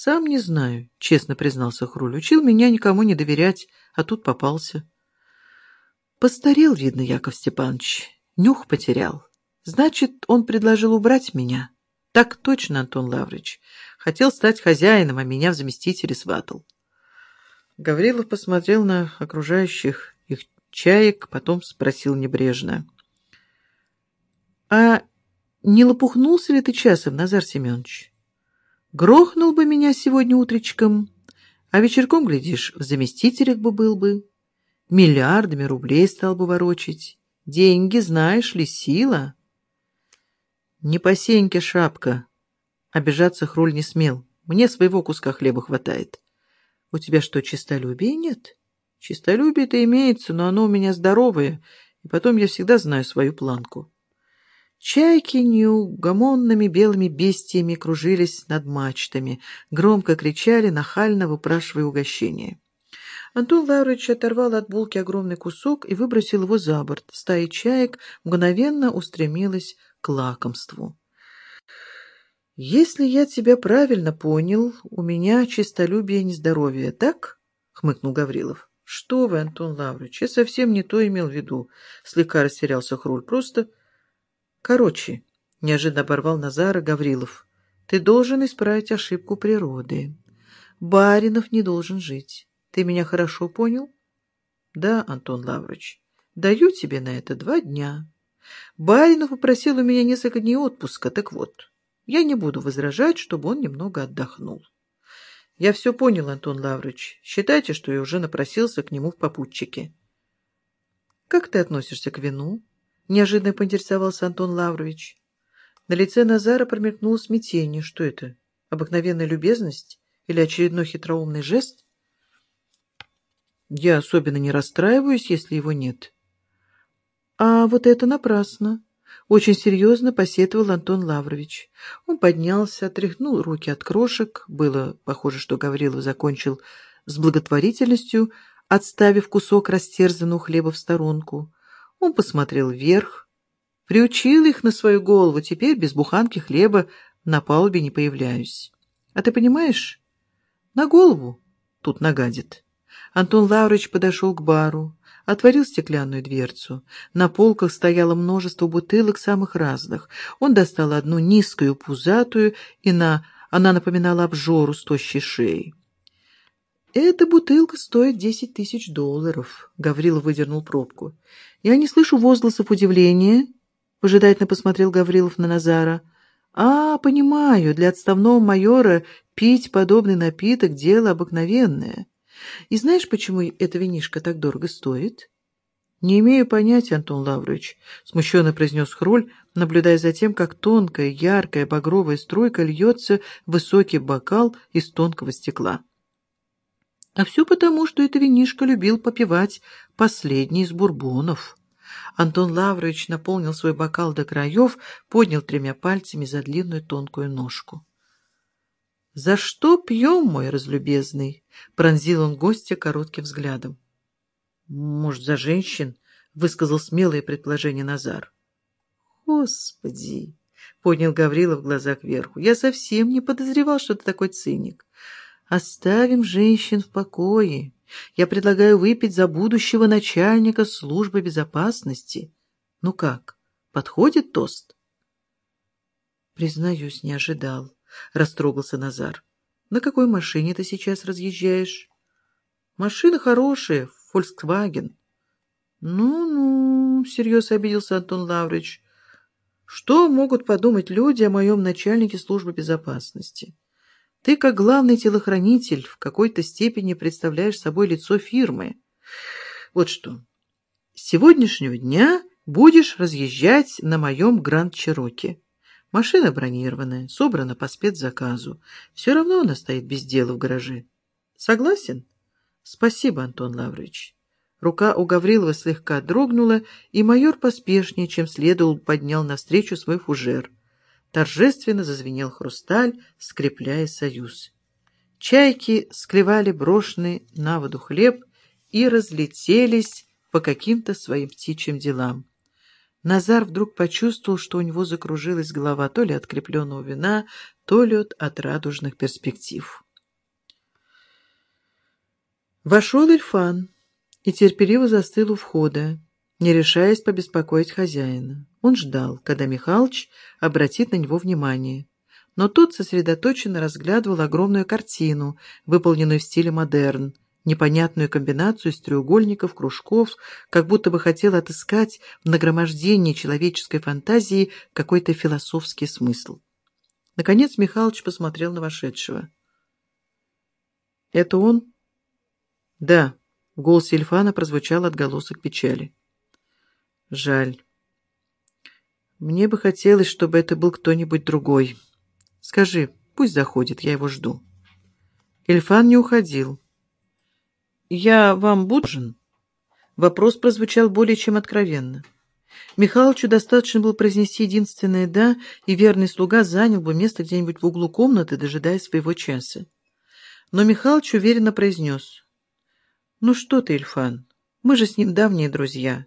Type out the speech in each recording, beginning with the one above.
«Сам не знаю», — честно признался Хруль. «Учил меня никому не доверять, а тут попался». «Постарел, видно, Яков Степанович. Нюх потерял. Значит, он предложил убрать меня». «Так точно, Антон Лаврич. Хотел стать хозяином, а меня в заместители сватал». Гаврилов посмотрел на окружающих их чаек, потом спросил небрежно. «А не лопухнулся ли ты часом, Назар Семенович? Грохнул бы меня сегодня утречком, а вечерком, глядишь, в заместителях бы был бы, миллиардами рублей стал бы ворочить. Деньги, знаешь ли, сила». «Не по сеньке шапка». Обижаться Хруль не смел. «Мне своего куска хлеба хватает». «У тебя что, честолюбия нет?» «Честолюбие-то имеется, но оно у меня здоровое, и потом я всегда знаю свою планку». Чайки неугомонными белыми бестиями кружились над мачтами, громко кричали, нахально выпрашивая угощение. Антон Лаврович оторвал от булки огромный кусок и выбросил его за борт. Стая чаек мгновенно устремилась к лакомству. «Если я тебя правильно понял, у меня чистолюбие нездоровье, так?» — хмыкнул Гаврилов. «Что вы, Антон Лаврович, я совсем не то имел в виду», — слегка растерялся Хруль. «Просто...» «Короче», — неожиданно оборвал Назара Гаврилов, — «ты должен исправить ошибку природы. Баринов не должен жить. Ты меня хорошо понял?» «Да, Антон Лаврович, даю тебе на это два дня». Баринов попросил у меня несколько дней отпуска, так вот, я не буду возражать, чтобы он немного отдохнул. Я все понял, Антон Лаврович. Считайте, что я уже напросился к нему в попутчике. Как ты относишься к вину? Неожиданно поинтересовался Антон Лаврович. На лице Назара промелькнуло смятение. Что это? Обыкновенная любезность? Или очередной хитроумный жест? Я особенно не расстраиваюсь, если его нет. «А вот это напрасно!» — очень серьезно посетовал Антон Лаврович. Он поднялся, отряхнул руки от крошек. Было похоже, что Гаврилов закончил с благотворительностью, отставив кусок растерзанного хлеба в сторонку. Он посмотрел вверх, приучил их на свою голову. Теперь без буханки хлеба на палубе не появляюсь. А ты понимаешь? На голову тут нагадит. Антон Лаврович подошел к бару отворил стеклянную дверцу. На полках стояло множество бутылок самых разных. Он достал одну низкую, пузатую, и на... она напоминала обжору с тощей шеей. «Эта бутылка стоит десять тысяч долларов», — Гаврилов выдернул пробку. «Я не слышу возгласов удивления», — выжидательно посмотрел Гаврилов на Назара. «А, понимаю, для отставного майора пить подобный напиток — дело обыкновенное». И знаешь, почему эта винишка так дорого стоит? Не имею понятия, Антон Лаврович, смущенно произнес Хруль, наблюдая за тем, как тонкая, яркая, багровая струйка льется в высокий бокал из тонкого стекла. А все потому, что эта винишка любил попивать последний из бурбонов. Антон Лаврович наполнил свой бокал до краев, поднял тремя пальцами за длинную тонкую ножку. «За что пьем, мой разлюбезный?» — пронзил он гостя коротким взглядом. «Может, за женщин?» — высказал смелое предположение Назар. «Господи!» — поднял Гаврилов глаза кверху. «Я совсем не подозревал, что ты такой циник. Оставим женщин в покое. Я предлагаю выпить за будущего начальника службы безопасности. Ну как, подходит тост?» «Признаюсь, не ожидал». — растрогался Назар. «На какой машине ты сейчас разъезжаешь?» «Машина хорошая, Volkswagen». «Ну-ну», — всерьез обиделся Антон Лаврич. «Что могут подумать люди о моем начальнике службы безопасности? Ты, как главный телохранитель, в какой-то степени представляешь собой лицо фирмы. Вот что, с сегодняшнего дня будешь разъезжать на моем Гранд-Чироке». Машина бронированная, собрана по спецзаказу. Все равно она стоит без дела в гараже. Согласен? Спасибо, Антон Лаврович. Рука у Гаврилова слегка дрогнула, и майор поспешнее, чем следовал, поднял навстречу свой фужер торжественно зазвенел хрусталь, скрепляя союз. Чайки склевали брошенный на воду хлеб и разлетелись по каким-то своим птичьим делам. Назар вдруг почувствовал, что у него закружилась голова то ли от крепленного вина, то ли от радужных перспектив. Вошел Ильфан и терпеливо застыл у входа не решаясь побеспокоить хозяина. Он ждал, когда Михалыч обратит на него внимание. Но тот сосредоточенно разглядывал огромную картину, выполненную в стиле модерн, непонятную комбинацию из треугольников, кружков, как будто бы хотел отыскать в нагромождении человеческой фантазии какой-то философский смысл. Наконец Михалыч посмотрел на вошедшего. «Это он?» «Да», — в голосе Ильфана прозвучал отголосок печали. «Жаль. Мне бы хотелось, чтобы это был кто-нибудь другой. Скажи, пусть заходит, я его жду». Ильфан не уходил. «Я вам буджен?» Вопрос прозвучал более чем откровенно. Михалычу достаточно было произнести единственное «да», и верный слуга занял бы место где-нибудь в углу комнаты, дожидаясь своего часа. Но Михалыч уверенно произнес. «Ну что ты, Ильфан, мы же с ним давние друзья.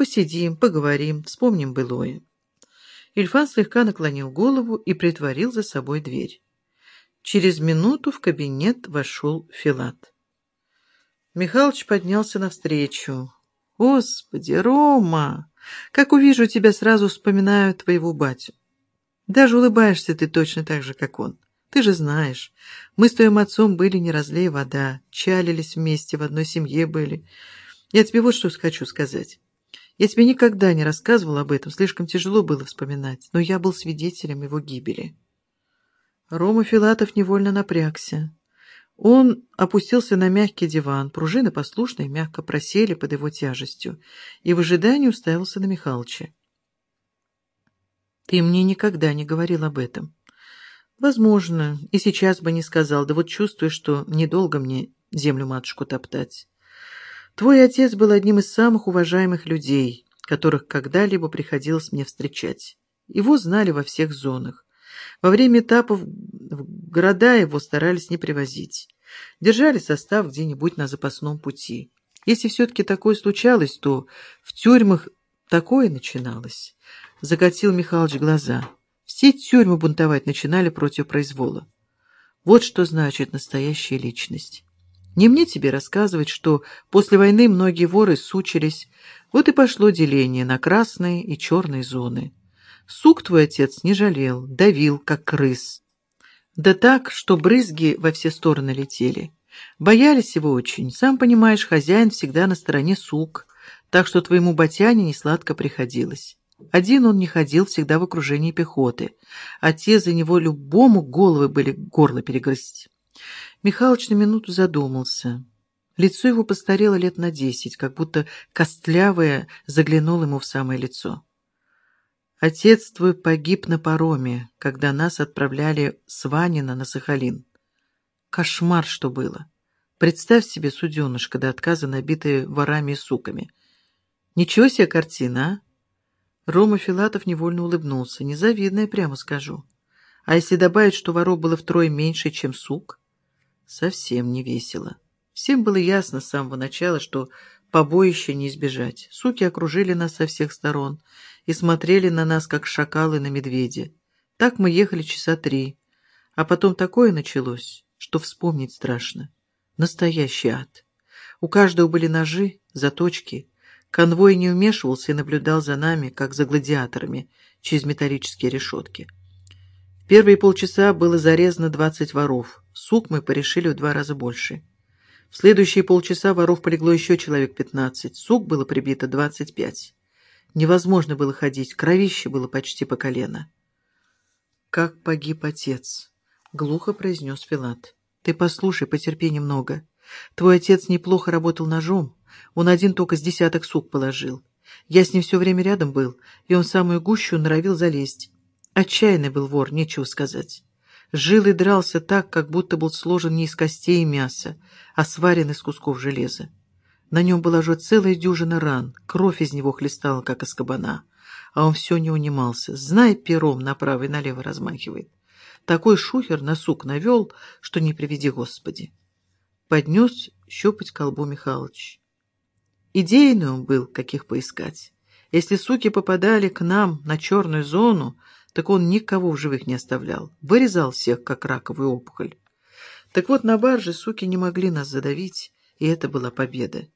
Посидим, поговорим, вспомним былое». Ильфан слегка наклонил голову и притворил за собой дверь. Через минуту в кабинет вошел Филат. Михалыч поднялся навстречу. «Господи, Рома! Как увижу тебя, сразу вспоминаю твоего батю. Даже улыбаешься ты точно так же, как он. Ты же знаешь, мы с твоим отцом были не разлей вода, чалились вместе, в одной семье были. Я тебе вот что хочу сказать. Я тебе никогда не рассказывал об этом, слишком тяжело было вспоминать, но я был свидетелем его гибели. Рома Филатов невольно напрягся. Он опустился на мягкий диван, пружины послушно и мягко просели под его тяжестью, и в ожидании уставился на Михалыча. «Ты мне никогда не говорил об этом. Возможно, и сейчас бы не сказал, да вот чувствую, что недолго мне землю-матушку топтать. Твой отец был одним из самых уважаемых людей, которых когда-либо приходилось мне встречать. Его знали во всех зонах. Во время этапов в города его старались не привозить. Держали состав где-нибудь на запасном пути. Если все-таки такое случалось, то в тюрьмах такое начиналось. Закатил Михалыч глаза. Все тюрьмы бунтовать начинали против произвола. Вот что значит настоящая личность. Не мне тебе рассказывать, что после войны многие воры сучились, вот и пошло деление на красные и черные зоны. Сук твой отец не жалел, давил, как крыс. Да так, что брызги во все стороны летели. Боялись его очень. Сам понимаешь, хозяин всегда на стороне сук, так что твоему батяне несладко приходилось. Один он не ходил всегда в окружении пехоты, а те за него любому головы были горло перегрызть. Михалыч на минуту задумался. Лицо его постарело лет на десять, как будто костлявое заглянуло ему в самое лицо. Отец твой погиб на пароме, когда нас отправляли с Ванина на Сахалин. Кошмар, что было. Представь себе, суденышко до отказа, набитые ворами и суками. Ничего себе картина, а? Рома Филатов невольно улыбнулся. Незавидная, прямо скажу. А если добавить, что воров было втрое меньше, чем сук? Совсем не весело. Всем было ясно с самого начала, что побоище не избежать. Суки окружили нас со всех сторон и смотрели на нас, как шакалы на медведя. Так мы ехали часа три. А потом такое началось, что вспомнить страшно. Настоящий ад. У каждого были ножи, заточки. Конвой не вмешивался и наблюдал за нами, как за гладиаторами, через металлические решетки. Первые полчаса было зарезано двадцать воров. Сук мы порешили в два раза больше. В следующие полчаса воров полегло еще человек пятнадцать. Сук было прибито двадцать пять. Невозможно было ходить, кровище было почти по колено. «Как погиб отец?» — глухо произнес Филат. «Ты послушай, потерпи немного. Твой отец неплохо работал ножом. Он один только с десяток сук положил. Я с ним все время рядом был, и он самую гущу норовил залезть. Отчаянный был вор, нечего сказать. Жил и дрался так, как будто был сложен не из костей и мяса, а сварен из кусков железа. На нем была же целая дюжина ран, кровь из него хлестала, как из кабана. А он все не унимался, знай, пером направо и налево размахивает. Такой шухер на сук навел, что не приведи Господи. Поднес щупать колбу Михалыч. Идейный он был, каких поискать. Если суки попадали к нам на черную зону, так он никого в живых не оставлял, вырезал всех, как раковую опухоль. Так вот, на барже суки не могли нас задавить, и это была победа.